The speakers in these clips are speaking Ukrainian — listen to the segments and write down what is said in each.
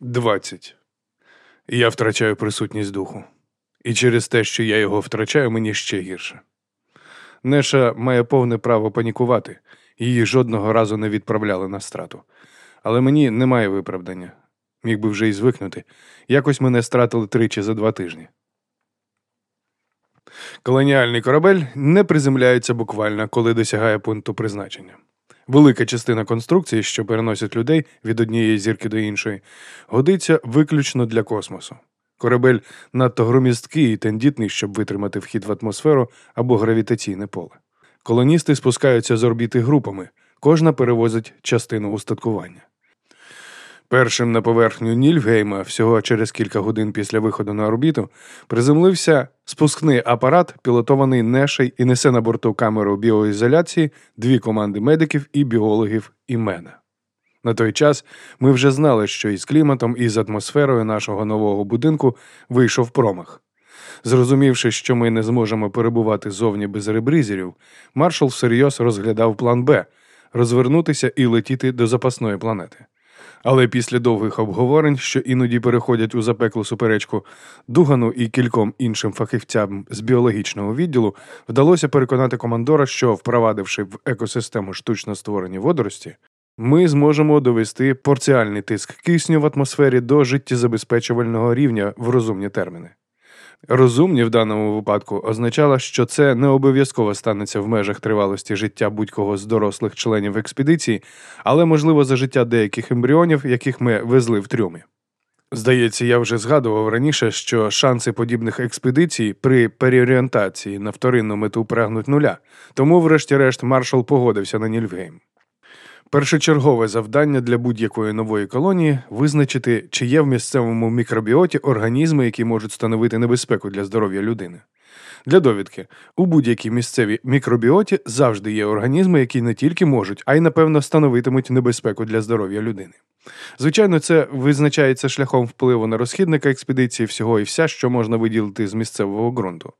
Двадцять. Я втрачаю присутність духу. І через те, що я його втрачаю, мені ще гірше. Неша має повне право панікувати, її жодного разу не відправляли на страту. Але мені немає виправдання. Міг би вже й звикнути. Якось мене стратили тричі за два тижні. Колоніальний корабель не приземляється буквально, коли досягає пункту призначення. Велика частина конструкції, що переносять людей від однієї зірки до іншої, годиться виключно для космосу. Корабель надто громісткий і тендітний, щоб витримати вхід в атмосферу або гравітаційне поле. Колоністи спускаються з орбіти групами, кожна перевозить частину устаткування. Першим на поверхню Нільфгейма, всього через кілька годин після виходу на орбіту, приземлився спускний апарат, пілотований Нешей і несе на борту камеру біоізоляції дві команди медиків і біологів і мене. На той час ми вже знали, що із кліматом і з атмосферою нашого нового будинку вийшов промах. Зрозумівши, що ми не зможемо перебувати зовні без ребризерів, маршал всерйоз розглядав план Б розвернутися і летіти до запасної планети. Але після довгих обговорень, що іноді переходять у запеклу суперечку, Дугану і кільком іншим фахівцям з біологічного відділу вдалося переконати командора, що, впровадивши в екосистему штучно створені водорості, ми зможемо довести порціальний тиск кисню в атмосфері до життєзабезпечувального рівня в розумні терміни. Розумні в даному випадку означало, що це не обов'язково станеться в межах тривалості життя будь-кого з дорослих членів експедиції, але можливо за життя деяких ембріонів, яких ми везли в трюмі. Здається, я вже згадував раніше, що шанси подібних експедицій при переорієнтації на вторинну мету прагнуть нуля, тому, врешті-решт, маршал погодився на Нільфгейм. Першочергове завдання для будь-якої нової колонії визначити, чи є в місцевому мікробіоті організми, які можуть становити небезпеку для здоров'я людини. Для довідки, у будь-якій місцевій мікробіоті завжди є організми, які не тільки можуть, а й напевно становитимуть небезпеку для здоров'я людини. Звичайно, це визначається шляхом впливу на розхідника експедиції всього і вся, що можна виділити з місцевого ґрунту.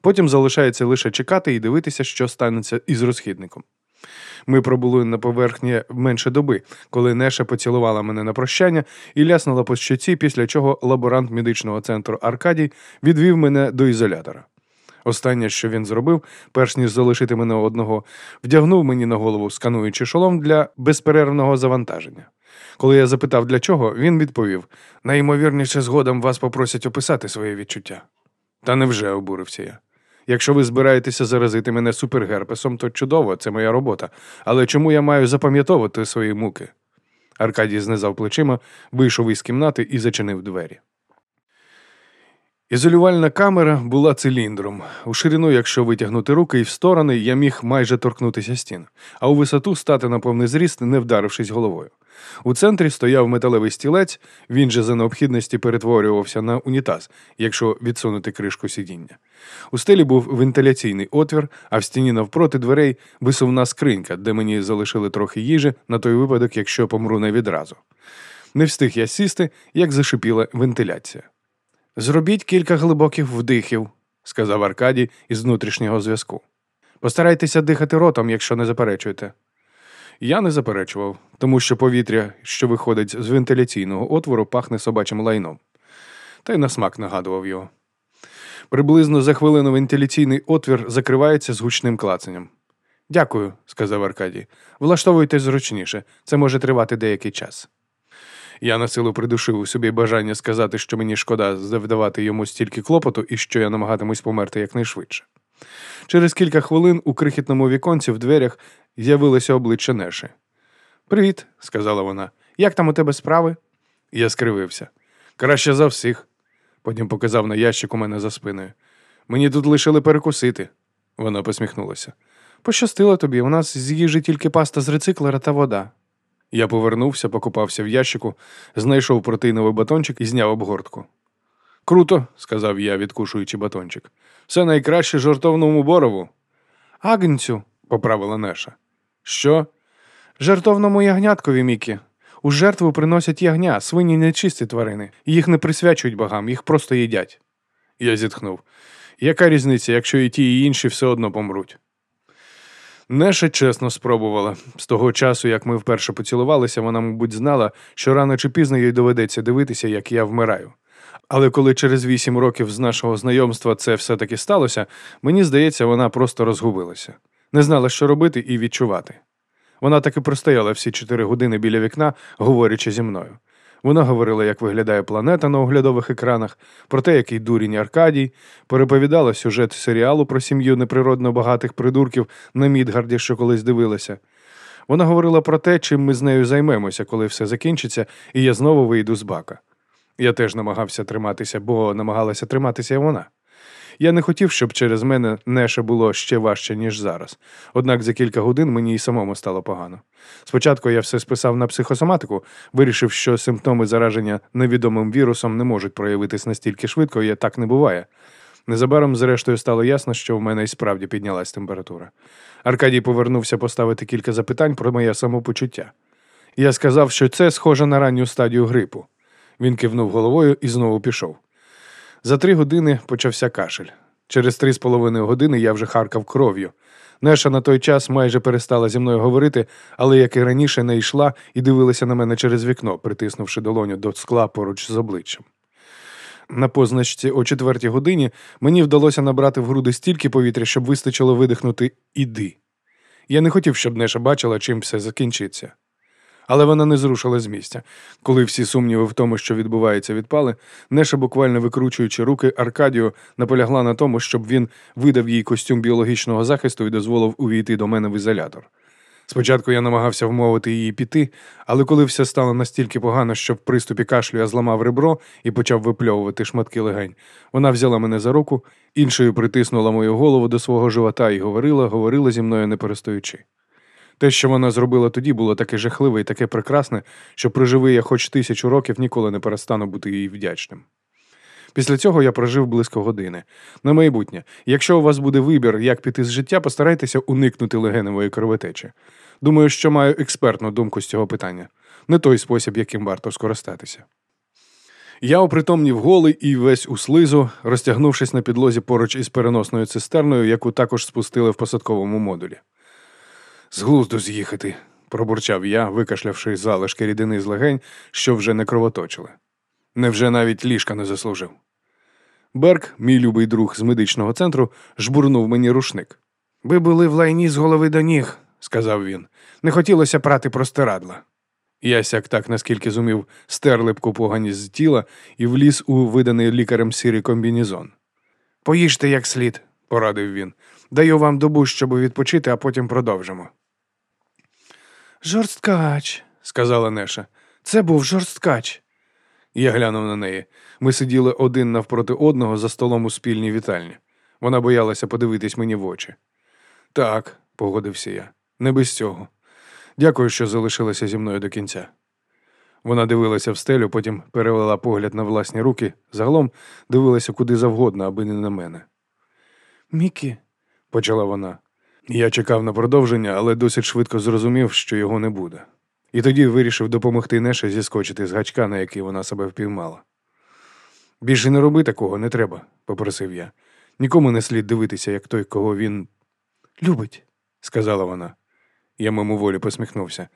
Потім залишається лише чекати і дивитися, що станеться із розхідником. Ми пробули на поверхні менше доби, коли Неша поцілувала мене на прощання і ляснула по щоці, після чого лаборант медичного центру Аркадій відвів мене до ізолятора. Останнє, що він зробив, перш ніж залишити мене одного, вдягнув мені на голову скануючий шолом для безперервного завантаження. Коли я запитав для чого, він відповів: найімовірніше, згодом вас попросять описати своє відчуття. Та невже обурився я. Якщо ви збираєтеся заразити мене супергерпесом, то чудово, це моя робота. Але чому я маю запам'ятовувати свої муки? Аркадій знизав плечима, вийшов із кімнати і зачинив двері. Ізолювальна камера була циліндром. У ширину, якщо витягнути руки і в сторони, я міг майже торкнутися стін, а у висоту стати на повний зріст, не вдарившись головою. У центрі стояв металевий стілець, він же за необхідності перетворювався на унітаз, якщо відсунути кришку сидіння. У стелі був вентиляційний отвір, а в стіні навпроти дверей висувна скринька, де мені залишили трохи їжі на той випадок, якщо помру не відразу. Не встиг я сісти, як зашипіла вентиляція. Зробіть кілька глибоких вдихів, сказав Аркадій із внутрішнього зв'язку. Постарайтеся дихати ротом, якщо не заперечуєте. Я не заперечував, тому що повітря, що виходить з вентиляційного отвору, пахне собачим лайном. Та й на смак нагадував його. Приблизно за хвилину вентиляційний отвір закривається з гучним клацанням. Дякую, сказав Аркадій. Влаштовуйтесь зручніше, це може тривати деякий час. Я на силу придушив у собі бажання сказати, що мені шкода завдавати йому стільки клопоту і що я намагатимусь померти якнайшвидше. Через кілька хвилин у крихітному віконці в дверях з'явилося обличчя Неші. Привіт, сказала вона. Як там у тебе справи? Я скривився. Краще за всіх. Потім показав на ящик у мене за спиною. Мені тут лишили перекусити. Вона посміхнулася. Пощастило тобі, у нас з їжі тільки паста з рециклера та вода. Я повернувся, покупався в ящику, знайшов протеїновий батончик і зняв обгортку. Круто, сказав я, відкушуючи батончик. Все найкраще жартовному борову. Агнцю, поправила Неша. Що? Жартовному ягняткові, Мікі. У жертву приносять ягня, свині нечисті тварини. Їх не присвячують богам, їх просто їдять. Я зітхнув. Яка різниця, якщо і ті, і інші все одно помруть? Неша чесно спробувала. З того часу, як ми вперше поцілувалися, вона, мабуть, знала, що рано чи пізно їй доведеться дивитися, як я вмираю. Але коли через вісім років з нашого знайомства це все-таки сталося, мені здається, вона просто розгубилася, не знала, що робити і відчувати. Вона таки простояла всі чотири години біля вікна, говорячи зі мною. Вона говорила, як виглядає планета на оглядових екранах, про те, який дурінь Аркадій, переповідала сюжет серіалу про сім'ю неприродно багатих придурків на Мідгарді, що колись дивилася. Вона говорила про те, чим ми з нею займемося, коли все закінчиться, і я знову вийду з бака. Я теж намагався триматися, бо намагалася триматися і вона. Я не хотів, щоб через мене Неша було ще важче, ніж зараз. Однак за кілька годин мені й самому стало погано. Спочатку я все списав на психосоматику, вирішив, що симптоми зараження невідомим вірусом не можуть проявитись настільки швидко, і так не буває. Незабаром, зрештою, стало ясно, що в мене й справді піднялась температура. Аркадій повернувся поставити кілька запитань про моє самопочуття. Я сказав, що це схоже на ранню стадію грипу. Він кивнув головою і знову пішов. За три години почався кашель. Через три з половиною години я вже харкав кров'ю. Неша на той час майже перестала зі мною говорити, але як і раніше не йшла і дивилася на мене через вікно, притиснувши долоню до скла поруч з обличчям. На позначці о четвертій годині мені вдалося набрати в груди стільки повітря, щоб вистачило видихнути іди. Я не хотів, щоб Неша бачила, чим все закінчиться. Але вона не зрушила з місця. Коли всі сумніви в тому, що відбувається, відпали, Неша, буквально викручуючи руки, Аркадію наполягла на тому, щоб він видав їй костюм біологічного захисту і дозволив увійти до мене в ізолятор. Спочатку я намагався вмовити її піти, але коли все стало настільки погано, що в приступі кашлю я зламав ребро і почав випльовувати шматки легень, вона взяла мене за руку, іншою притиснула мою голову до свого живота і говорила, говорила зі мною не перестаючи. Те, що вона зробила тоді, було таке жахливе і таке прекрасне, що проживи я хоч тисячу років ніколи не перестану бути їй вдячним. Після цього я прожив близько години. На майбутнє, якщо у вас буде вибір, як піти з життя, постарайтеся уникнути легеневої кровотечі. Думаю, що маю експертну думку з цього питання, не той спосіб, яким варто скористатися. Я опритомнів голий і весь у слизу, розтягнувшись на підлозі поруч із переносною цистерною, яку також спустили в посадковому модулі. З глузду з'їхати, пробурчав я, викашлявши залишки рідини з легень, що вже не кровоточили. Невже навіть ліжка не заслужив? Берк, мій любий друг з медичного центру, жбурнув мені рушник. Ви були в лайні з голови до ніг, сказав він. Не хотілося прати простирадла. Я сяк так, наскільки зумів, стер липку поганість з тіла і вліз у виданий лікарем сірий комбінізон. Поїжте як слід, порадив він. Даю вам добу, щоб відпочити, а потім продовжимо. Жорсткач, сказала Неша. Це був жорсткач. Я глянув на неї. Ми сиділи один навпроти одного за столом у спільній вітальні. Вона боялася подивитись мені в очі. Так, погодився я, не без цього. Дякую, що залишилася зі мною до кінця. Вона дивилася в стелю, потім перевела погляд на власні руки, загалом дивилася куди завгодно, аби не на мене. Мікі, почала вона. Я чекав на продовження, але досить швидко зрозумів, що його не буде. І тоді вирішив допомогти Неше зіскочити з гачка, на який вона себе впіймала. Більше не роби такого, не треба, попросив я. Нікому не слід дивитися, як той, кого він любить, сказала вона. Я мимоволі посміхнувся.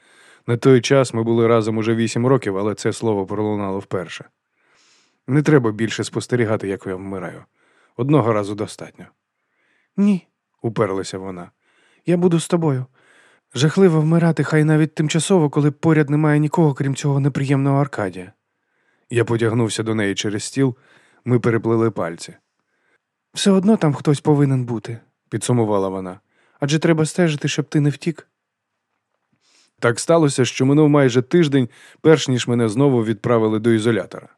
На той час ми були разом уже вісім років, але це слово пролунало вперше. Не треба більше спостерігати, як я вмираю. Одного разу достатньо. Ні, уперлася вона. Я буду з тобою. Жахливо вмирати, хай навіть тимчасово, коли поряд немає нікого, крім цього неприємного Аркадія. Я потягнувся до неї через стіл, ми переплели пальці. Все одно там хтось повинен бути, підсумувала вона. Адже треба стежити, щоб ти не втік. Так сталося, що минув майже тиждень, перш ніж мене знову відправили до ізолятора.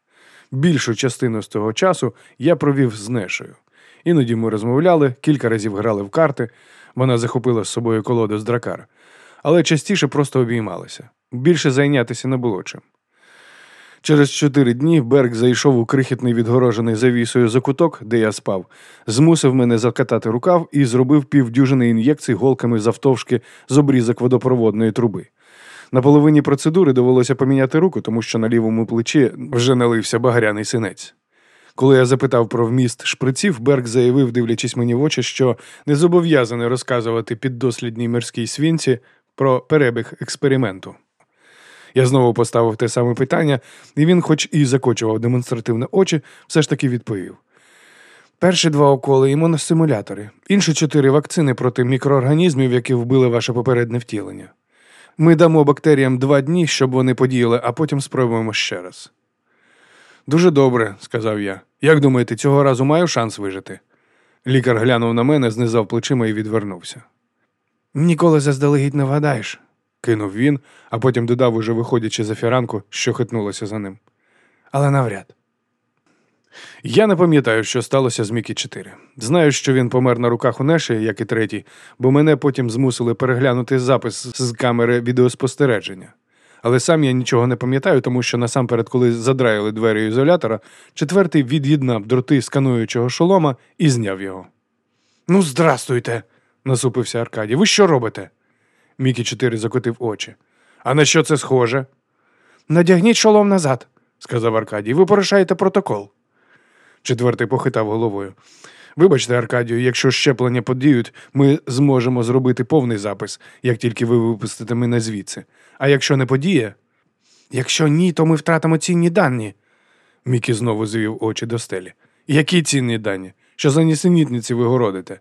Більшу частину з того часу я провів з Нешою. Іноді ми розмовляли, кілька разів грали в карти, вона захопила з собою колоду з дракар, але частіше просто обіймалася. Більше зайнятися не було чим. Через чотири дні Берг зайшов у крихітний відгорожений завісою закуток, де я спав, змусив мене закатати рукав і зробив півдюжини ін'єкцій голками завтовшки з обрізок водопроводної труби. На половині процедури довелося поміняти руку, тому що на лівому плечі вже налився багряний синець. Коли я запитав про вміст шприців, Берг заявив, дивлячись мені в очі, що не зобов'язаний розказувати піддослідній мирській свінці про перебіг експерименту. Я знову поставив те саме питання, і він, хоч і закочував демонстративно очі, все ж таки відповів. Перші два уколи імуностимулятори, інші чотири вакцини проти мікроорганізмів, які вбили ваше попереднє втілення. Ми дамо бактеріям два дні, щоб вони подіяли, а потім спробуємо ще раз. Дуже добре, сказав я. Як думаєте, цього разу маю шанс вижити? Лікар глянув на мене, знизав плечима і відвернувся. Ніколи заздалегідь не вгадаєш, кинув він, а потім додав, уже виходячи за фіранку, що хитнулося за ним. Але навряд. Я не пам'ятаю, що сталося з Мікі 4. Знаю, що він помер на руках у Неші, як і третій, бо мене потім змусили переглянути запис з камери відеоспостереження. Але сам я нічого не пам'ятаю, тому що насамперед, коли задраїли двері ізолятора, четвертий від'єднав дроти скануючого шолома і зняв його. Ну, здрастуйте, насупився Аркадій. Ви що робите? Мікі 4 закотив очі. А на що це схоже? Надягніть шолом назад, сказав Аркадій. Ви порушаєте протокол. Четвертий похитав головою. Вибачте, Аркадію, якщо щеплення подіють, ми зможемо зробити повний запис, як тільки ви випустите мене звідси. А якщо не подіє? Якщо ні, то ми втратимо цінні дані. Мікі знову звів очі до стелі. Які цінні дані? Що за нісенітниці ви городите?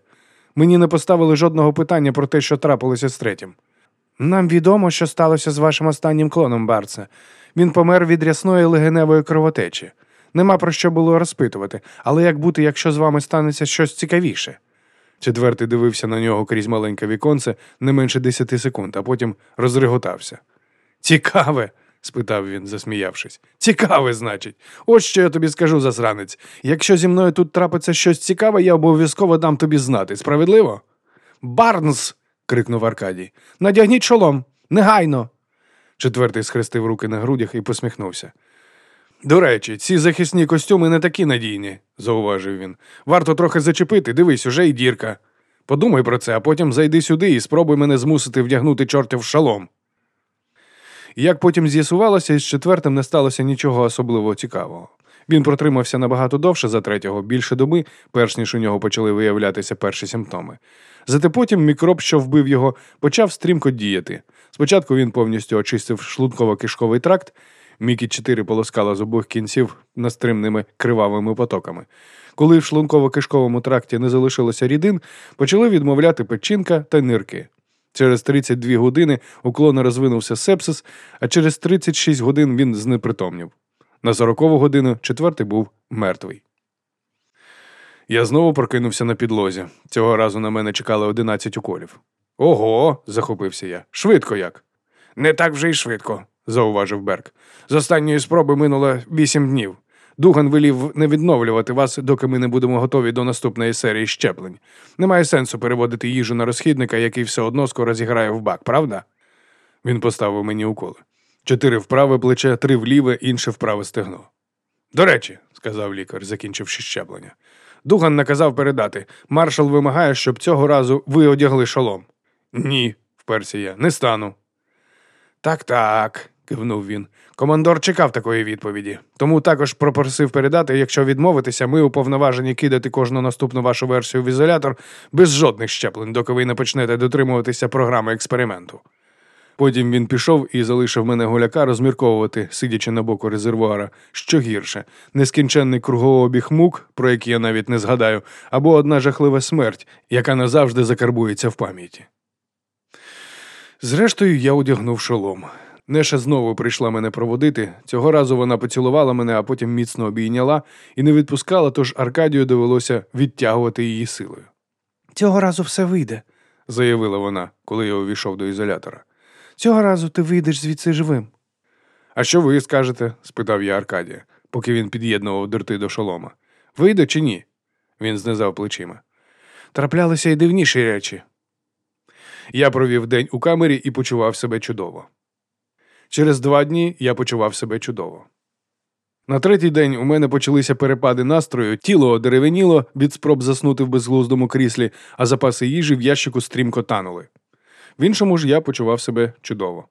Мені не поставили жодного питання про те, що трапилося з третім. Нам відомо, що сталося з вашим останнім клоном, Барце. Він помер від рясної легеневої кровотечі. Нема про що було розпитувати, але як бути, якщо з вами станеться щось цікавіше? Четвертий дивився на нього крізь маленьке віконце не менше десяти секунд, а потім розреготався. Цікаве? спитав він, засміявшись. Цікаве, значить. Ось що я тобі скажу, засранець. Якщо зі мною тут трапиться щось цікаве, я обов'язково дам тобі знати. Справедливо? Барнс. крикнув Аркадій. Надягніть шолом. Негайно. Четвертий схрестив руки на грудях і посміхнувся. До речі, ці захисні костюми не такі надійні, зауважив він. Варто трохи зачепити, дивись, уже й дірка. Подумай про це, а потім зайди сюди і спробуй мене змусити вдягнути чортів шалом. Як потім з'ясувалося, із четвертим не сталося нічого особливо цікавого. Він протримався набагато довше за третього, більше доби, перш ніж у нього почали виявлятися перші симптоми. Зате потім мікроб, що вбив його, почав стрімко діяти. Спочатку він повністю очистив шлунково-кишковий тракт, Мікі 4 полоскала з обох кінців настримними кривавими потоками. Коли в шлунково-кишковому тракті не залишилося рідин, почали відмовляти печінка та нирки. Через 32 години у клона розвинувся сепсис, а через 36 годин він знепритомнів. На 40-ву годину четвертий був мертвий. Я знову прокинувся на підлозі. Цього разу на мене чекали 11 уколів. Ого, захопився я. Швидко як. Не так вже й швидко, зауважив Берг. З останньої спроби минуло вісім днів. Дуган велів не відновлювати вас, доки ми не будемо готові до наступної серії щеплень. Немає сенсу переводити їжу на розхідника, який все одно скоро зіграє в бак, правда? Він поставив мені уколи. Чотири в праве плече, три в ліве, інше в праве стегно. До речі, сказав лікар, закінчивши щеплення. Дуган наказав передати. Маршал вимагає, щоб цього разу ви одягли шолом. Ні, вперся я, не стану. Так, так, кивнув він. Командор чекав такої відповіді, тому також попросив передати, якщо відмовитися, ми уповноважені кидати кожну наступну вашу версію в ізолятор без жодних щеплень, доки ви не почнете дотримуватися програми експерименту. Потім він пішов і залишив мене гуляка розмірковувати, сидячи на боку резервуара, що гірше, нескінченний кругообіг мук, про які я навіть не згадаю, або одна жахлива смерть, яка назавжди закарбується в пам'яті. Зрештою, я одягнув шолом. Неша знову прийшла мене проводити. Цього разу вона поцілувала мене, а потім міцно обійняла і не відпускала, тож Аркадію довелося відтягувати її силою. Цього разу все вийде, заявила вона, коли я увійшов до ізолятора. Цього разу ти вийдеш звідси живим. А що ви скажете? спитав я Аркадія, поки він під'єднував дерти до шолома. Вийде чи ні? Він знизав плечима. Траплялися й дивніші речі. Я провів день у камері і почував себе чудово. Через два дні я почував себе чудово. На третій день у мене почалися перепади настрою, тіло одеревеніло від спроб заснути в безглуздому кріслі, а запаси їжі в ящику стрімко танули. В іншому ж я почував себе чудово.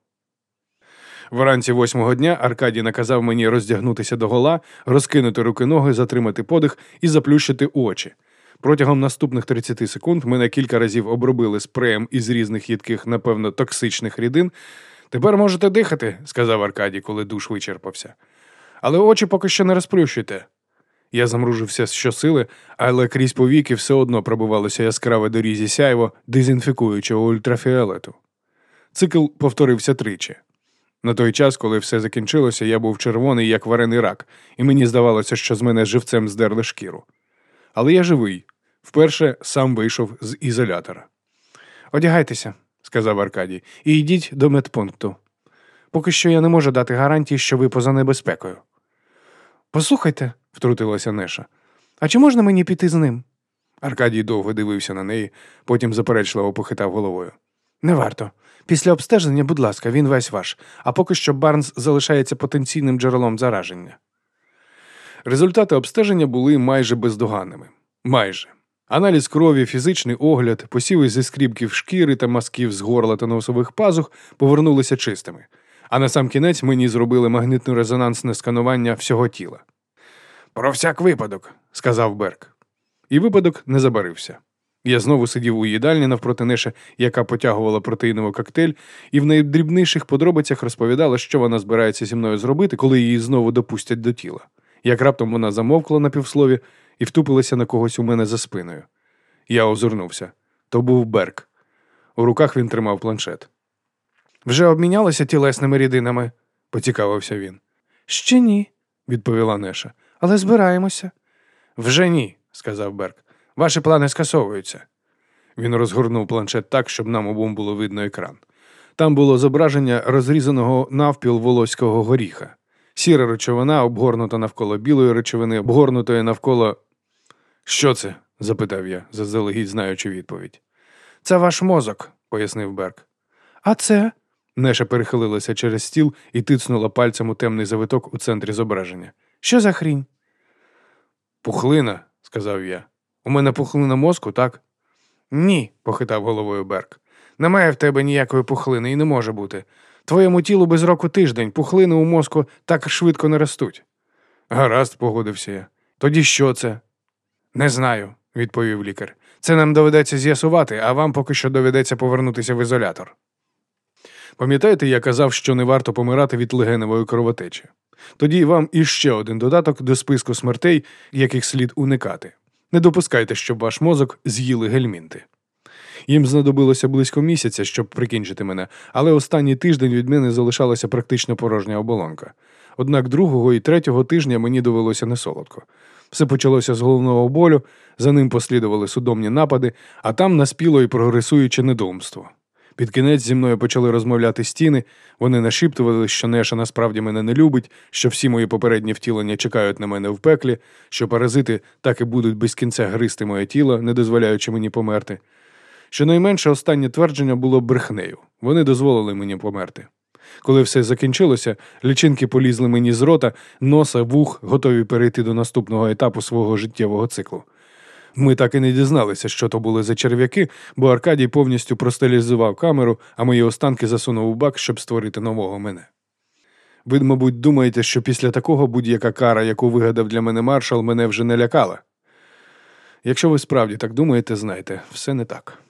Вранці восьмого дня Аркадій наказав мені роздягнутися до гола, розкинути руки ноги, затримати подих і заплющити очі. Протягом наступних 30 секунд мене кілька разів обробили спреєм із різних їдких, напевно, токсичних рідин. Тепер можете дихати, сказав Аркадій, коли душ вичерпався. Але очі поки що не розплющуйте. Я замружився щосили, але крізь повіки все одно пробивалося яскраве дорізі сяйво, дезінфікуючого ультрафіолету. Цикл повторився тричі. На той час, коли все закінчилося, я був червоний, як варений рак, і мені здавалося, що з мене живцем здерли шкіру. Але я живий. Вперше сам вийшов з ізолятора. Одягайтеся, сказав Аркадій, і йдіть до медпункту. Поки що я не можу дати гарантії, що ви поза небезпекою. Послухайте, втрутилася Неша, а чи можна мені піти з ним? Аркадій довго дивився на неї, потім заперечливо похитав головою. Не варто. Після обстеження, будь ласка, він весь ваш, а поки що Барнс залишається потенційним джерелом зараження. Результати обстеження були майже бездоганними. Майже. Аналіз крові, фізичний огляд, посіви зі скрібків шкіри та мазків з горла та носових пазух повернулися чистими. А на сам кінець мені зробили магнитно-резонансне сканування всього тіла. Про всяк випадок, сказав Берк. І випадок не забарився. Я знову сидів у їдальні навпроти Неші, яка потягувала протеїновий коктейль, і в найдрібніших подробицях розповідала, що вона збирається зі мною зробити, коли її знову допустять до тіла. Як раптом вона замовкла на півслові і втупилася на когось у мене за спиною. Я озирнувся. То був Берк. У руках він тримав планшет. Вже обмінялися тілесними рідинами? поцікавився він. Ще ні, відповіла Неша. Але збираємося. Вже ні, сказав Берк. Ваші плани скасовуються. Він розгорнув планшет так, щоб нам обом було видно екран. Там було зображення розрізаного навпіл волоського горіха. Сіра речовина, обгорнута навколо білої речовини, обгорнутої навколо. Що це? запитав я, заздалегідь знаючи відповідь. Це ваш мозок, пояснив Берк. А це? Неша перехилилася через стіл і тицнула пальцем у темний завиток у центрі зображення. Що за хрінь? Пухлина, сказав я. У мене пухлина мозку, так? Ні, похитав головою Берк. Немає в тебе ніякої пухлини і не може бути. Твоєму тілу без року тиждень, пухлини у мозку так швидко не ростуть. Гаразд, погодився я. Тоді що це? Не знаю, відповів лікар. Це нам доведеться з'ясувати, а вам поки що доведеться повернутися в ізолятор. Пам'ятаєте, я казав, що не варто помирати від легеневої кровотечі. Тоді вам іще один додаток до списку смертей, яких слід уникати. Не допускайте, щоб ваш мозок з'їли гельмінти. Їм знадобилося близько місяця, щоб прикінчити мене, але останній тиждень від мене залишалася практично порожня оболонка. Однак другого і третього тижня мені довелося несолодко. Все почалося з головного болю, за ним послідували судомні напади, а там наспіло і прогресуюче недоумство. Під кінець зі мною почали розмовляти стіни, вони нашіптували, що Неша насправді мене не любить, що всі мої попередні втілення чекають на мене в пеклі, що паразити так і будуть без кінця гризти моє тіло, не дозволяючи мені померти. Щонайменше останнє твердження було брехнею. Вони дозволили мені померти. Коли все закінчилося, лічинки полізли мені з рота, носа, вух, готові перейти до наступного етапу свого життєвого циклу. Ми так і не дізналися, що то були за черв'яки, бо Аркадій повністю простилізував камеру, а мої останки засунув у бак, щоб створити нового мене. Ви, мабуть, думаєте, що після такого будь-яка кара, яку вигадав для мене маршал, мене вже не лякала. Якщо ви справді так думаєте, знайте, все не так.